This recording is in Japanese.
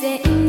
然